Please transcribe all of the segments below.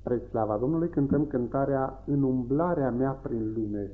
Spre slava Domnului cântăm cântarea În umblarea mea prin lume.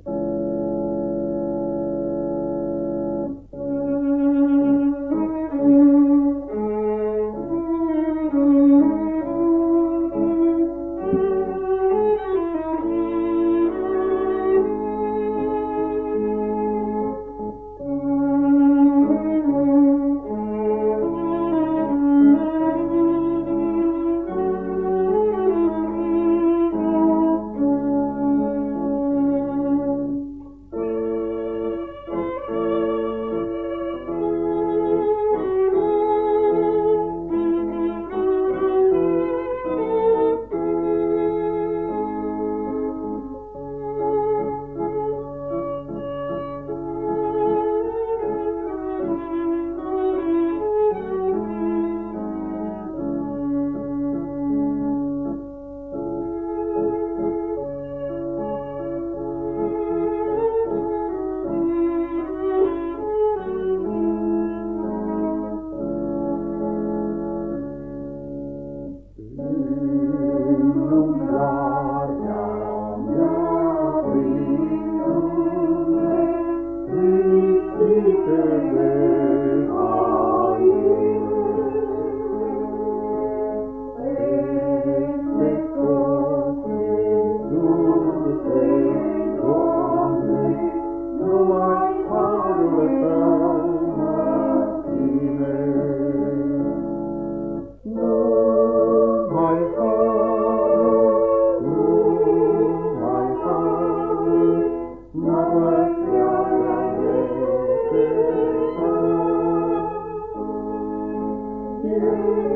Música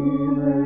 Amen.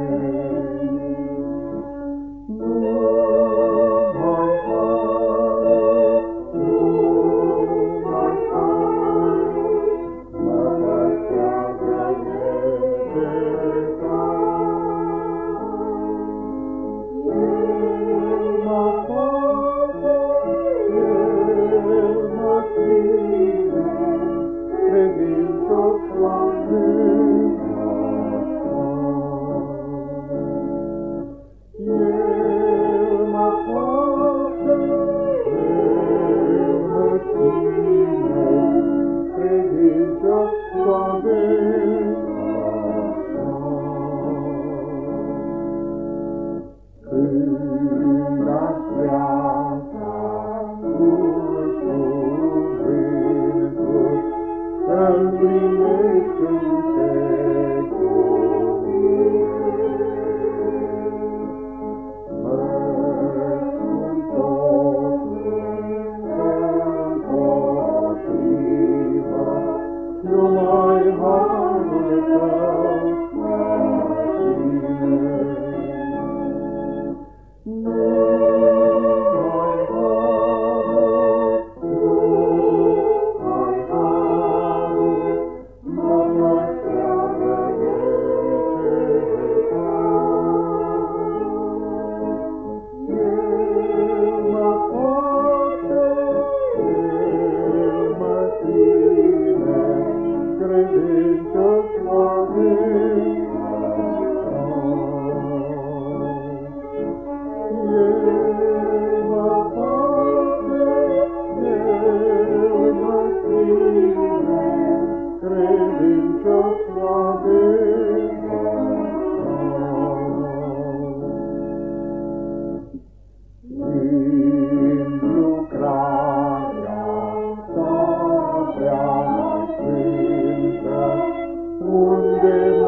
my heart without within just one. Unde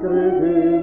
Crede